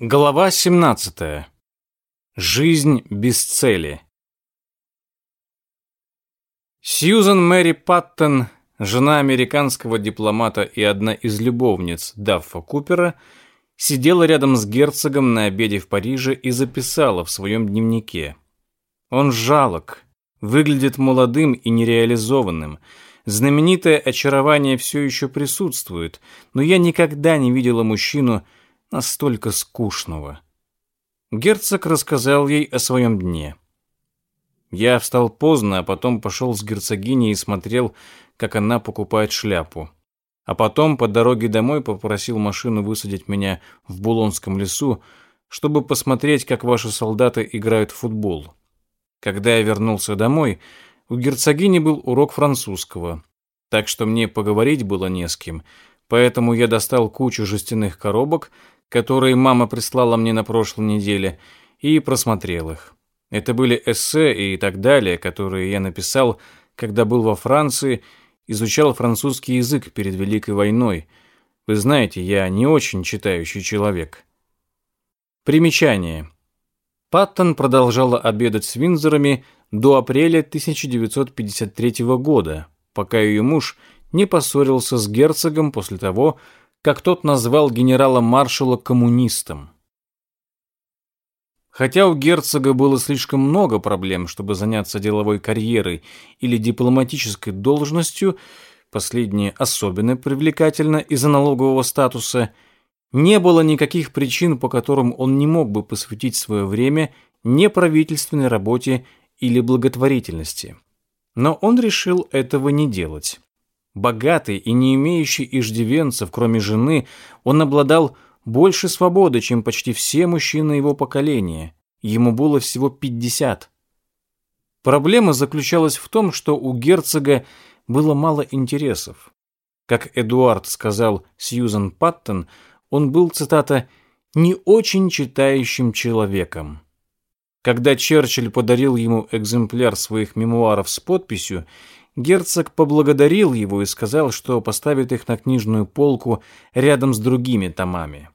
Глава 17. Жизнь без цели. Сьюзан Мэри Паттон, жена американского дипломата и одна из любовниц Даффа Купера, сидела рядом с герцогом на обеде в Париже и записала в своем дневнике. Он жалок, выглядит молодым и нереализованным. Знаменитое очарование все еще присутствует, но я никогда не видела мужчину, настолько скучного. Герцог рассказал ей о своем дне. Я встал поздно, а потом пошел с герцогиней и смотрел, как она покупает шляпу. А потом по дороге домой попросил машину высадить меня в Булонском лесу, чтобы посмотреть, как ваши солдаты играют в футбол. Когда я вернулся домой, у герцогини был урок французского, так что мне поговорить было не с кем, поэтому я достал кучу жестяных коробок, которые мама прислала мне на прошлой неделе, и просмотрел их. Это были эссе и так далее, которые я написал, когда был во Франции, изучал французский язык перед Великой войной. Вы знаете, я не очень читающий человек. Примечание. Паттон продолжала обедать с Винзорами до апреля 1953 года, пока ее муж не поссорился с герцогом после того, как тот назвал генерала-маршала коммунистом. Хотя у герцога было слишком много проблем, чтобы заняться деловой карьерой или дипломатической должностью, последнее особенно привлекательно из-за налогового статуса, не было никаких причин, по которым он не мог бы посвятить свое время неправительственной работе или благотворительности. Но он решил этого не делать. Богатый и не имеющий иждивенцев, кроме жены, он обладал больше свободы, чем почти все мужчины его поколения. Ему было всего 50. Проблема заключалась в том, что у герцога было мало интересов. Как Эдуард сказал Сьюзан Паттон, он был, цитата, «не очень читающим человеком». Когда Черчилль подарил ему экземпляр своих мемуаров с подписью, Герцог поблагодарил его и сказал, что поставит их на книжную полку рядом с другими томами.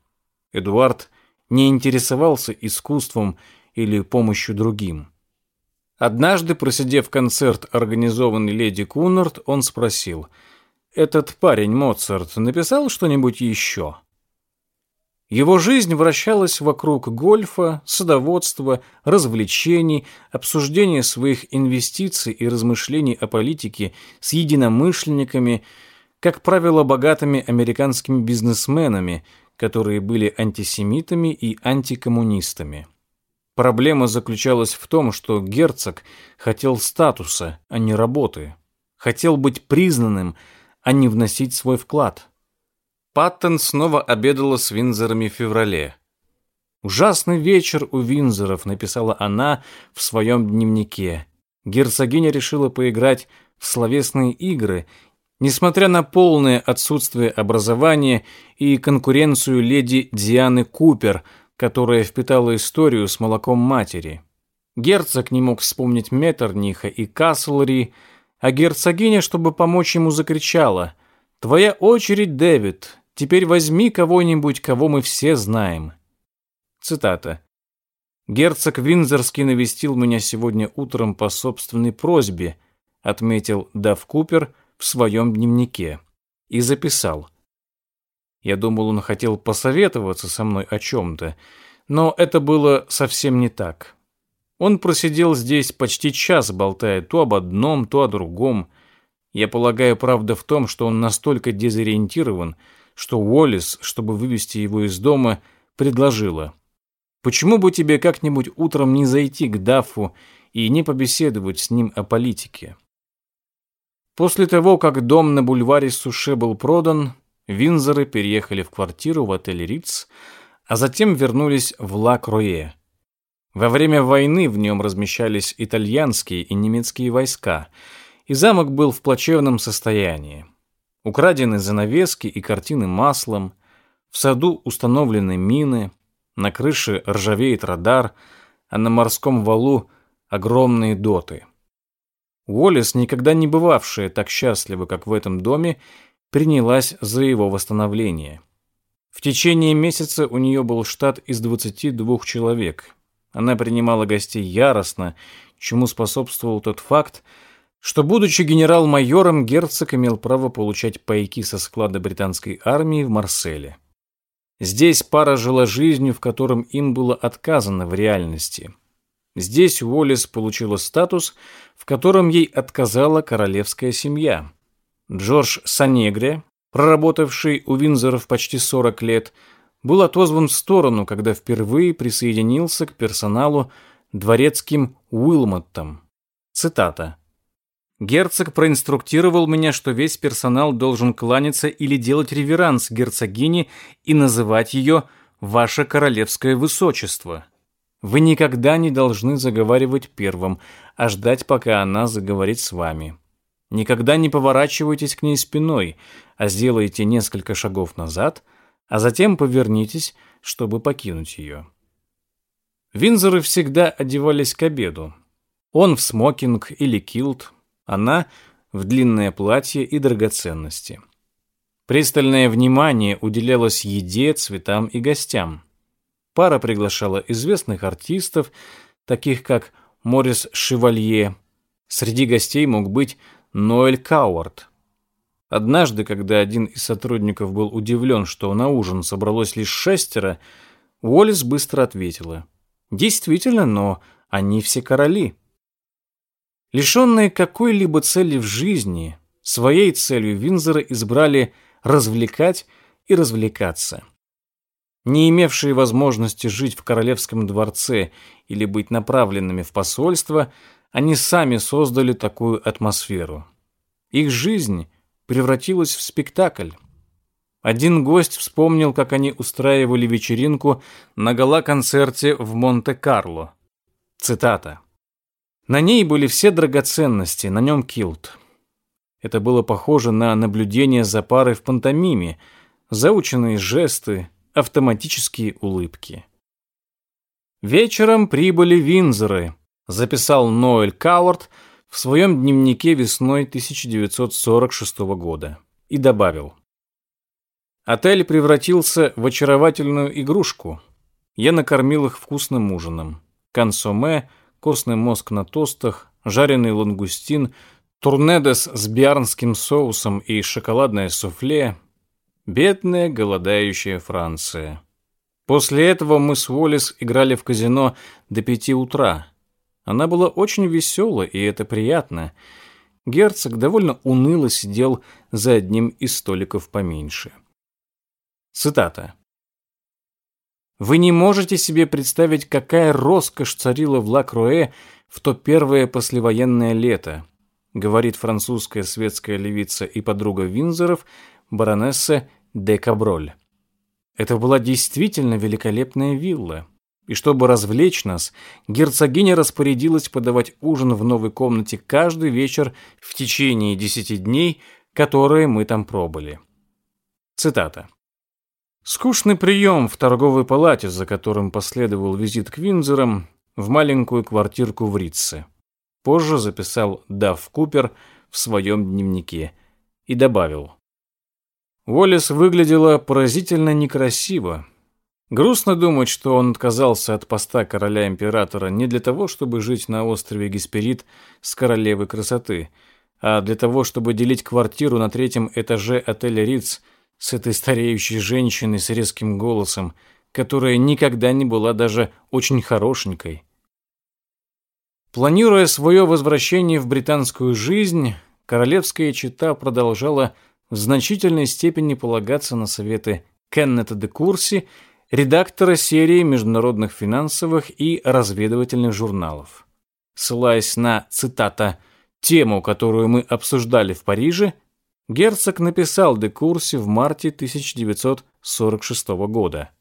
Эдуард не интересовался искусством или помощью другим. Однажды, просидев концерт, организованный леди Кунард, он спросил, «Этот парень Моцарт написал что-нибудь еще?» Его жизнь вращалась вокруг гольфа, садоводства, развлечений, обсуждения своих инвестиций и размышлений о политике с единомышленниками, как правило, богатыми американскими бизнесменами, которые были антисемитами и антикоммунистами. Проблема заключалась в том, что герцог хотел статуса, а не работы. Хотел быть признанным, а не вносить свой вклад. Паттон снова обедала с Винзорами в феврале. «Ужасный вечер у Винзоров», — написала она в своем дневнике. Герцогиня решила поиграть в словесные игры, несмотря на полное отсутствие образования и конкуренцию леди Дианы Купер, которая впитала историю с молоком матери. Герцог не мог вспомнить Меттерниха и Каслри, а герцогиня, чтобы помочь ему, закричала «Твоя очередь, Дэвид! Теперь возьми кого-нибудь, кого мы все знаем. Цитата. Герцог Винзорский навестил меня сегодня утром по собственной просьбе, отметил Дав Купер в своем дневнике и записал. Я думал, он хотел посоветоваться со мной о чем-то, но это было совсем не так. Он просидел здесь почти час, болтая то об одном, то о другом. Я полагаю, правда в том, что он настолько дезориентирован, что Уоллес, чтобы вывести его из дома, предложила. «Почему бы тебе как-нибудь утром не зайти к Даффу и не побеседовать с ним о политике?» После того, как дом на бульваре Суше был продан, Винзоры переехали в квартиру в отеле Ritz, а затем вернулись в Ла-Крое. Во время войны в нем размещались итальянские и немецкие войска, и замок был в плачевном состоянии. Украдены занавески и картины маслом, в саду установлены мины, на крыше ржавеет радар, а на морском валу огромные доты. Уоллес, никогда не бывавшая так счастлива, как в этом доме, принялась за его восстановление. В течение месяца у нее был штат из 22 человек. Она принимала гостей яростно, чему способствовал тот факт, что, будучи генерал-майором, герцог имел право получать пайки со склада британской армии в Марселе. Здесь пара жила жизнью, в котором им было отказано в реальности. Здесь Уоллес получила статус, в котором ей отказала королевская семья. Джордж Санегре, проработавший у Винзоров почти 40 лет, был отозван в сторону, когда впервые присоединился к персоналу дворецким Уилмоттом. Цитата. Герцог проинструктировал меня, что весь персонал должен кланяться или делать реверанс герцогине и называть ее «Ваше королевское высочество». Вы никогда не должны заговаривать первым, а ждать, пока она заговорит с вами. Никогда не поворачивайтесь к ней спиной, а сделайте несколько шагов назад, а затем повернитесь, чтобы покинуть ее. Винзоры всегда одевались к обеду. Он в смокинг или килт, она в длинное платье и драгоценности. Пристальное внимание уделялось еде, цветам и гостям. Пара приглашала известных артистов, таких как Морис Шевалье. Среди гостей мог быть Ноэль Кауарт. Однажды, когда один из сотрудников был удивлен, что на ужин собралось лишь шестеро, Уоллес быстро ответила. «Действительно, но они все короли». Лишенные какой-либо цели в жизни, своей целью Винзора избрали развлекать и развлекаться. Не имевшие возможности жить в королевском дворце или быть направленными в посольство, они сами создали такую атмосферу. Их жизнь превратилась в спектакль. Один гость вспомнил, как они устраивали вечеринку на гала-концерте в Монте-Карло. Цитата. На ней были все драгоценности, на нем килт. Это было похоже на наблюдение за парой в пантомиме, заученные жесты, автоматические улыбки. Вечером прибыли Винзоры, записал Ноэль Кауарт в своем дневнике весной 1946 года и добавил. Отель превратился в очаровательную игрушку. Я накормил их вкусным ужином. Консоме, костный мозг на тостах, жареный лангустин, турнедес с биарнским соусом и шоколадное суфле. Бедная, голодающая Франция. После этого мы с Уоллес играли в казино до пяти утра. Она была очень весела, и это приятно. Герцог довольно уныло сидел за одним из столиков поменьше. Цитата. Вы не можете себе представить, какая роскошь царила в Ла-Круэ в то первое послевоенное лето, говорит французская светская левица и подруга Винзоров, баронесса де Каброль. Это была действительно великолепная вилла. И чтобы развлечь нас, герцогиня распорядилась подавать ужин в новой комнате каждый вечер в течение десяти дней, которые мы там пробыли. Цитата. Скучный прием в торговой палате, за которым последовал визит к Винзорам в маленькую квартирку в Ритце. Позже записал Дав Купер в своем дневнике и добавил. Уоллес выглядела поразительно некрасиво. Грустно думать, что он отказался от поста короля-императора не для того, чтобы жить на острове Гесперид с королевой красоты, а для того, чтобы делить квартиру на третьем этаже отеля Ритц с этой стареющей женщиной с резким голосом, которая никогда не была даже очень хорошенькой. Планируя свое возвращение в британскую жизнь, королевская чета продолжала в значительной степени полагаться на советы Кеннета де Курси, редактора серии международных финансовых и разведывательных журналов. Ссылаясь на, цитата, «тему, которую мы обсуждали в Париже», герцог написал де Курси в марте 1946 года.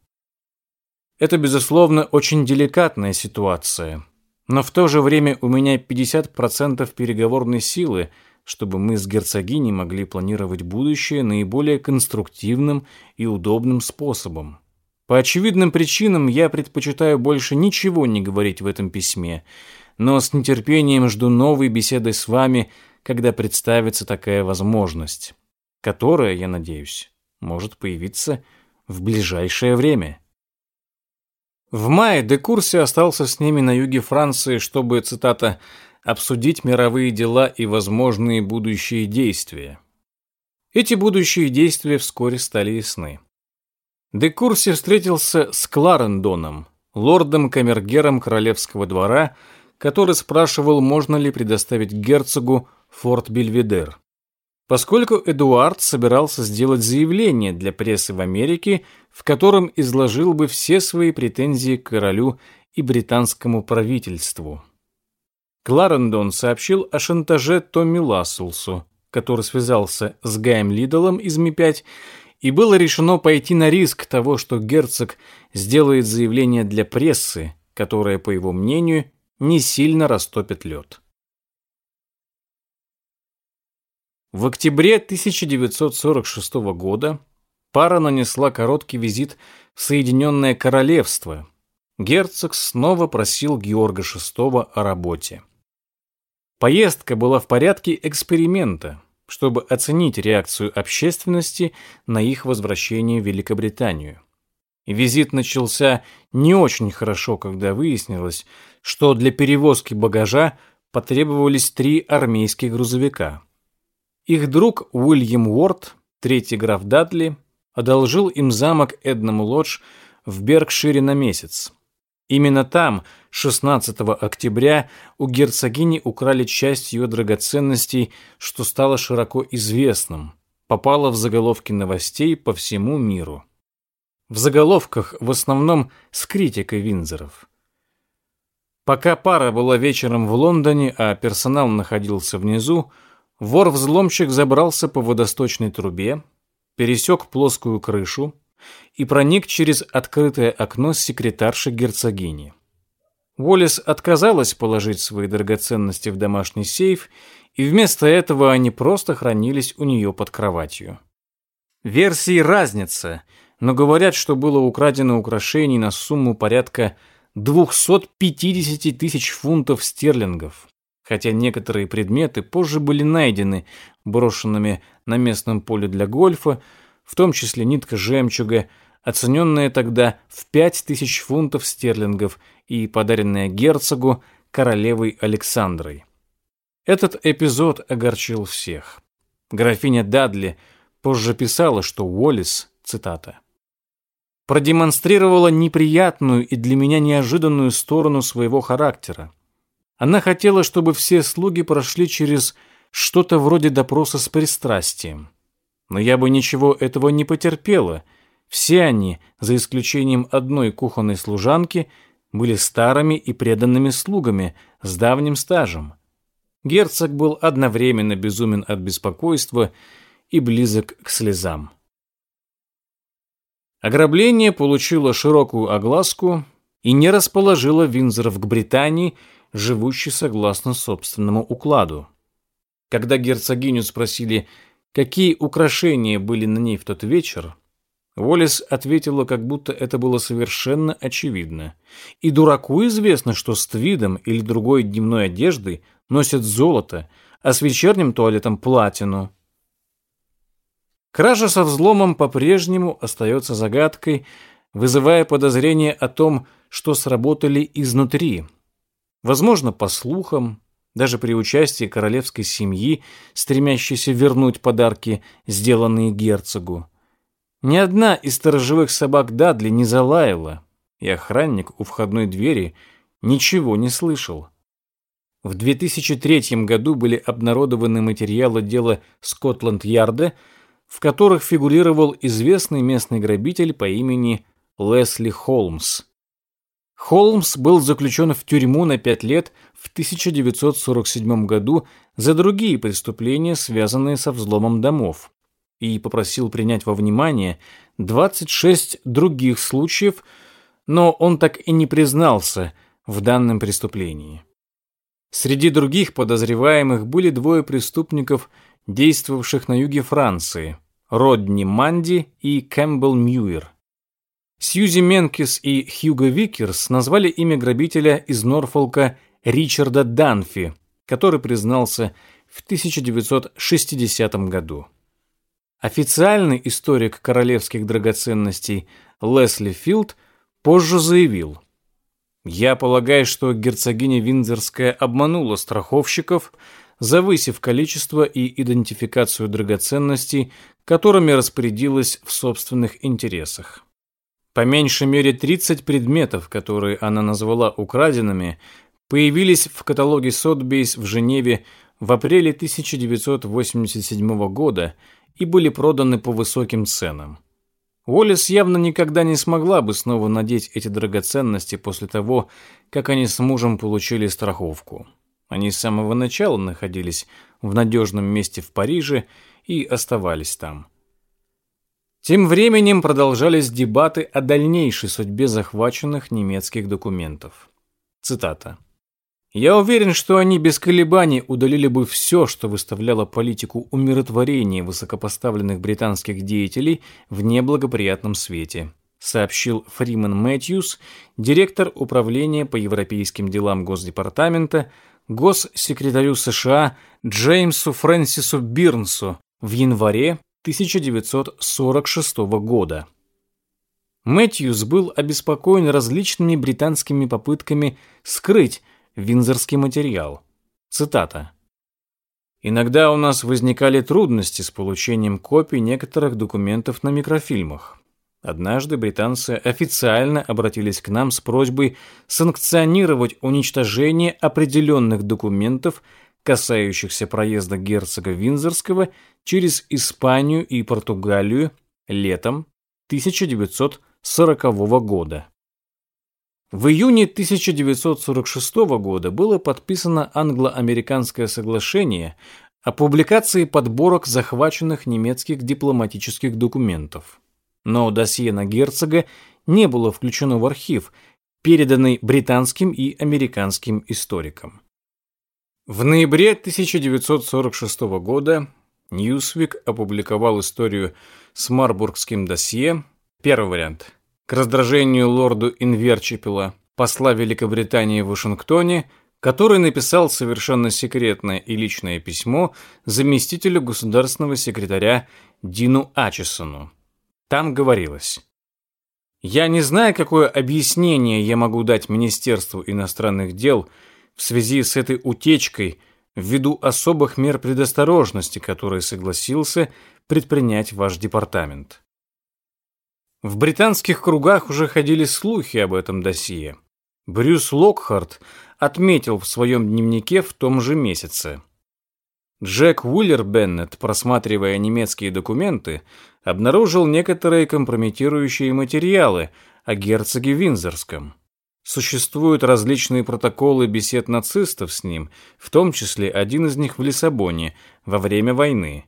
Это, безусловно, очень деликатная ситуация, но в то же время у меня 50% переговорной силы, чтобы мы с герцогиней могли планировать будущее наиболее конструктивным и удобным способом. По очевидным причинам я предпочитаю больше ничего не говорить в этом письме, но с нетерпением жду новой беседы с вами – когда представится такая возможность, которая, я надеюсь, может появиться в ближайшее время. В мае де Курси остался с ними на юге Франции, чтобы, цитата, «обсудить мировые дела и возможные будущие действия». Эти будущие действия вскоре стали ясны. Де Курси встретился с Кларендоном, лордом-камергером королевского двора, который спрашивал, можно ли предоставить герцогу форт Бельведер. Поскольку Эдуард собирался сделать заявление для прессы в Америке, в котором изложил бы все свои претензии к королю и британскому правительству. Кларендон сообщил о шантаже Томми Ласселсу, который связался с Гаем Лидолом из Ми-5, и было решено пойти на риск того, что герцог сделает заявление для прессы, которое, по его мнению, не сильно растопит лед. В октябре 1946 года пара нанесла короткий визит в Соединенное Королевство. Герцог снова просил Георга VI о работе. Поездка была в порядке эксперимента, чтобы оценить реакцию общественности на их возвращение в Великобританию. Визит начался не очень хорошо, когда выяснилось, что для перевозки багажа потребовались три армейских грузовика – их друг Уильям Уорд, третий граф Дадли, одолжил им замок Эднам Лодж в Беркшире на месяц. Именно там, 16 октября, у герцогини украли часть ее драгоценностей, что стало широко известным, попало в заголовки новостей по всему миру. В заголовках в основном с критикой Винзоров. Пока пара была вечером в Лондоне, а персонал находился внизу, Вор-взломщик забрался по водосточной трубе, пересек плоскую крышу и проник через открытое окно секретарши герцогини. Уоллес отказалась положить свои драгоценности в домашний сейф, и вместо этого они просто хранились у нее под кроватью. Версии разница, но говорят, что было украдено украшений на сумму порядка 250 тысяч фунтов стерлингов хотя некоторые предметы позже были найдены брошенными на местном поле для гольфа, в том числе нитка жемчуга, оцененная тогда в пять тысяч фунтов стерлингов и подаренная герцогу королевой Александрой. Этот эпизод огорчил всех. Графиня Дадли позже писала, что Уоллес, цитата, продемонстрировала неприятную и для меня неожиданную сторону своего характера. Она хотела, чтобы все слуги прошли через что-то вроде допроса с пристрастием. Но я бы ничего этого не потерпела. Все они, за исключением одной кухонной служанки, были старыми и преданными слугами с давним стажем. Герцог был одновременно безумен от беспокойства и близок к слезам. Ограбление получило широкую огласку и не расположило Винзоров к Британии – живущий согласно собственному укладу. Когда герцогиню спросили, какие украшения были на ней в тот вечер, Уоллес ответила, как будто это было совершенно очевидно. И дураку известно, что с твидом или другой дневной одеждой носят золото, а с вечерним туалетом платину. Кража со взломом по-прежнему остается загадкой, вызывая подозрение о том, что сработали изнутри – Возможно, по слухам, даже при участии королевской семьи, стремящейся вернуть подарки, сделанные герцогу. Ни одна из сторожевых собак Дадли не залаяла, и охранник у входной двери ничего не слышал. В 2003 году были обнародованы материалы дела Скотланд-Ярда, в которых фигурировал известный местный грабитель по имени Лесли Холмс. Холмс был заключен в тюрьму на пять лет в 1947 году за другие преступления, связанные со взломом домов, и попросил принять во внимание 26 других случаев, но он так и не признался в данном преступлении. Среди других подозреваемых были двое преступников, действовавших на юге Франции – Родни Манди и Кэмпбелл Мьюир – Сьюзи Менкис и Хьюго Викерс назвали имя грабителя из Норфолка Ричарда Данфи, который признался в 1960 году. Официальный историк королевских драгоценностей Лесли Филд позже заявил, «Я полагаю, что герцогиня Виндзорская обманула страховщиков, завысив количество и идентификацию драгоценностей, которыми распорядилась в собственных интересах. По меньшей мере 30 предметов, которые она назвала украденными, появились в каталоге Сотбейс в Женеве в апреле 1987 года и были проданы по высоким ценам. Уоллес явно никогда не смогла бы снова надеть эти драгоценности после того, как они с мужем получили страховку. Они с самого начала находились в надежном месте в Париже и оставались там. Тем временем продолжались дебаты о дальнейшей судьбе захваченных немецких документов. Цитата. «Я уверен, что они без колебаний удалили бы все, что выставляло политику умиротворения высокопоставленных британских деятелей в неблагоприятном свете», сообщил Фриман Мэтьюс, директор управления по европейским делам Госдепартамента, госсекретарю США Джеймсу Фрэнсису Бирнсу в январе 1946 года. Мэтьюс был обеспокоен различными британскими попытками скрыть винзорский материал. Цитата. «Иногда у нас возникали трудности с получением копий некоторых документов на микрофильмах. Однажды британцы официально обратились к нам с просьбой санкционировать уничтожение определенных документов, касающихся проезда герцога Винзорского через Испанию и Португалию летом 1940 года. В июне 1946 года было подписано англо-американское соглашение о публикации подборок захваченных немецких дипломатических документов но досье на герцога не было включено в архив, переданный британским и американским историкам. В ноябре 1946 года Ньюсвик опубликовал историю с Марбургским досье, первый вариант, к раздражению лорду Инверчепела, посла Великобритании в Вашингтоне, который написал совершенно секретное и личное письмо заместителю государственного секретаря Дину Ачесону. Там говорилось. Я не знаю, какое объяснение я могу дать Министерству иностранных дел в связи с этой утечкой ввиду особых мер предосторожности, которые согласился предпринять ваш департамент. В британских кругах уже ходили слухи об этом досье. Брюс Локхарт отметил в своем дневнике в том же месяце. Джек Уиллер Беннет, просматривая немецкие документы, обнаружил некоторые компрометирующие материалы о герцоге Винзорском. Существуют различные протоколы бесед нацистов с ним, в том числе один из них в Лиссабоне во время войны.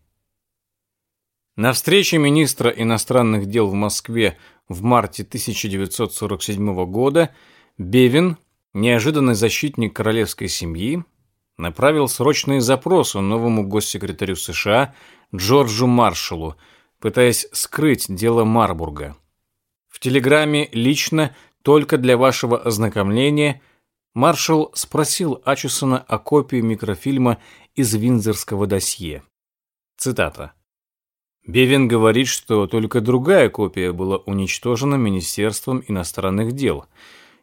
На встрече министра иностранных дел в Москве в марте 1947 года Бевин, неожиданный защитник королевской семьи, направил срочные запросы новому госсекретарю США Джорджу Маршаллу, пытаясь скрыть дело Марбурга. В телеграмме лично, только для вашего ознакомления, маршал спросил Ачусона о копии микрофильма из Виндзорского досье. Цитата. Бевин говорит, что только другая копия была уничтожена Министерством иностранных дел –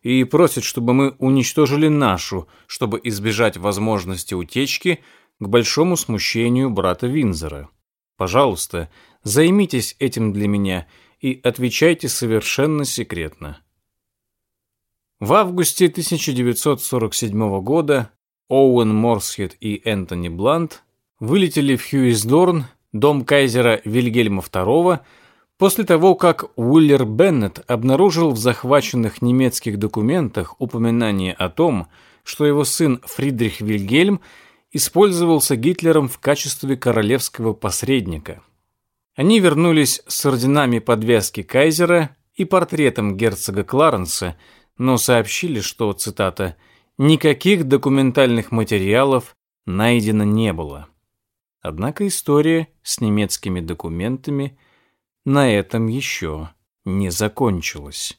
и просит, чтобы мы уничтожили нашу, чтобы избежать возможности утечки к большому смущению брата Винзера. Пожалуйста, займитесь этим для меня и отвечайте совершенно секретно. В августе 1947 года Оуэн Морсхед и Энтони Блант вылетели в Хьюисдорн, дом кайзера Вильгельма II, После того, как Уиллер Беннет обнаружил в захваченных немецких документах упоминание о том, что его сын Фридрих Вильгельм использовался Гитлером в качестве королевского посредника. Они вернулись с орденами подвязки кайзера и портретом герцога Кларенса, но сообщили, что, цитата, «никаких документальных материалов найдено не было». Однако история с немецкими документами – на этом еще не закончилось.